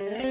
Mm-hmm.